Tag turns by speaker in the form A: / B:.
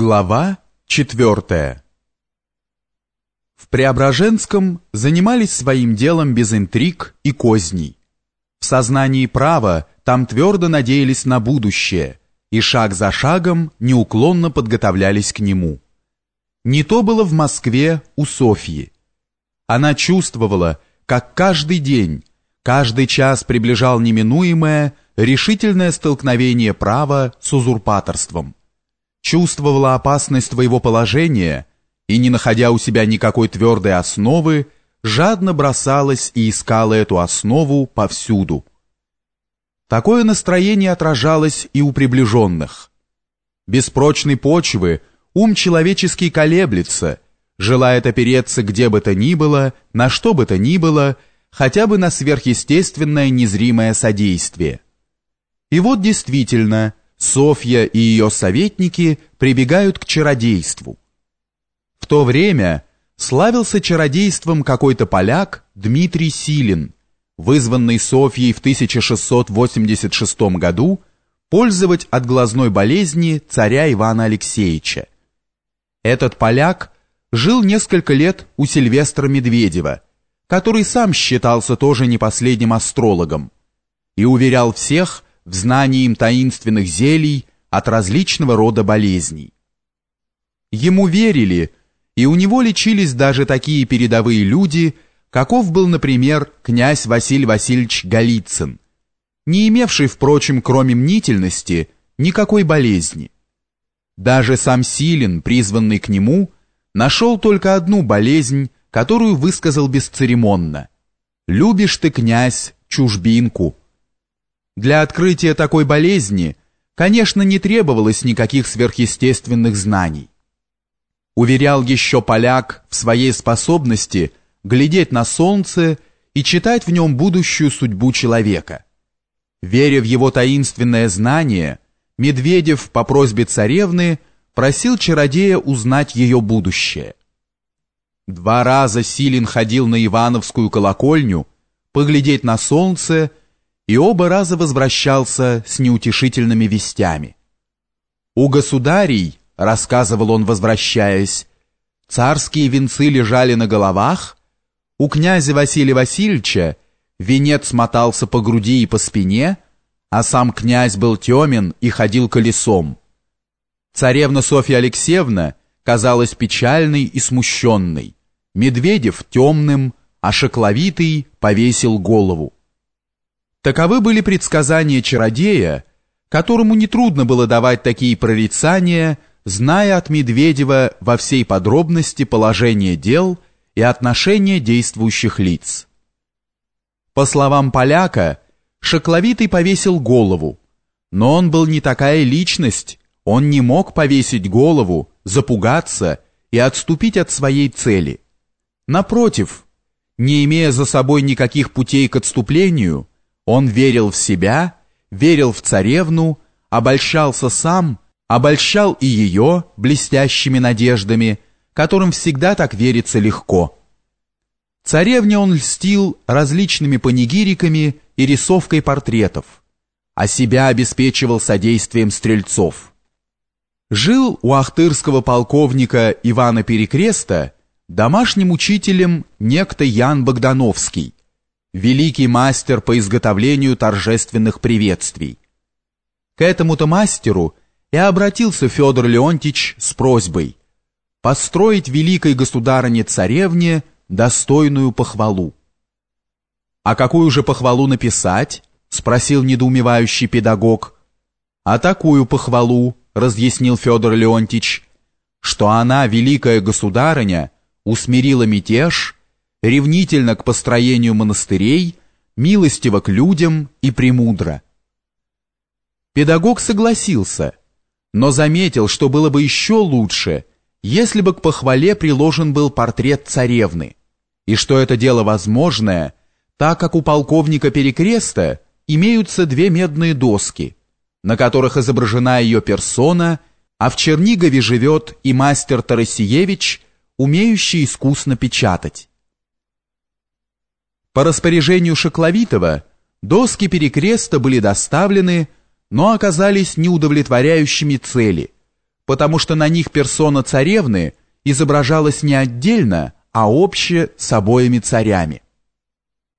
A: Глава четвертая В Преображенском занимались своим делом без интриг и козней. В сознании права там твердо надеялись на будущее и шаг за шагом неуклонно подготовлялись к нему. Не то было в Москве у Софьи. Она чувствовала, как каждый день, каждый час приближал неминуемое, решительное столкновение права с узурпаторством чувствовала опасность своего положения и, не находя у себя никакой твердой основы, жадно бросалась и искала эту основу повсюду. Такое настроение отражалось и у приближенных. Без прочной почвы ум человеческий колеблется, желает опереться где бы то ни было, на что бы то ни было, хотя бы на сверхъестественное незримое содействие. И вот действительно, Софья и ее советники прибегают к чародейству. В то время славился чародейством какой-то поляк Дмитрий Силин, вызванный Софьей в 1686 году пользовать от глазной болезни царя Ивана Алексеевича. Этот поляк жил несколько лет у Сильвестра Медведева, который сам считался тоже не последним астрологом, и уверял всех, в знании им таинственных зелий от различного рода болезней. Ему верили, и у него лечились даже такие передовые люди, каков был, например, князь Василий Васильевич Голицын, не имевший, впрочем, кроме мнительности, никакой болезни. Даже сам Силин, призванный к нему, нашел только одну болезнь, которую высказал бесцеремонно. «Любишь ты, князь, чужбинку». Для открытия такой болезни, конечно, не требовалось никаких сверхъестественных знаний. Уверял еще поляк в своей способности глядеть на солнце и читать в нем будущую судьбу человека. Веря в его таинственное знание, Медведев по просьбе царевны просил чародея узнать ее будущее. Два раза Силин ходил на Ивановскую колокольню, поглядеть на солнце и оба раза возвращался с неутешительными вестями. «У государей, — рассказывал он, возвращаясь, — царские венцы лежали на головах, у князя Василия Васильевича венец мотался по груди и по спине, а сам князь был темен и ходил колесом. Царевна Софья Алексеевна казалась печальной и смущенной, Медведев темным, а Шокловитый повесил голову. Таковы были предсказания чародея, которому нетрудно было давать такие прорицания, зная от Медведева во всей подробности положение дел и отношения действующих лиц. По словам поляка, Шокловитый повесил голову, но он был не такая личность, он не мог повесить голову, запугаться и отступить от своей цели. Напротив, не имея за собой никаких путей к отступлению, он верил в себя, верил в царевну, обольщался сам, обольщал и ее блестящими надеждами, которым всегда так верится легко. Царевне он льстил различными панигириками и рисовкой портретов, а себя обеспечивал содействием стрельцов. Жил у ахтырского полковника Ивана Перекреста домашним учителем некто Ян Богдановский, великий мастер по изготовлению торжественных приветствий. К этому-то мастеру и обратился Федор Леонтьевич с просьбой построить великой государыне-царевне достойную похвалу. «А какую же похвалу написать?» — спросил недоумевающий педагог. «А такую похвалу», — разъяснил Федор Леонтьевич, «что она, великая государыня, усмирила мятеж ревнительно к построению монастырей, милостиво к людям и премудро. Педагог согласился, но заметил, что было бы еще лучше, если бы к похвале приложен был портрет царевны, и что это дело возможное, так как у полковника Перекреста имеются две медные доски, на которых изображена ее персона, а в Чернигове живет и мастер Тарасиевич, умеющий искусно печатать. По распоряжению Шокловитова доски перекреста были доставлены, но оказались неудовлетворяющими цели, потому что на них персона царевны изображалась не отдельно, а обще с обоими царями.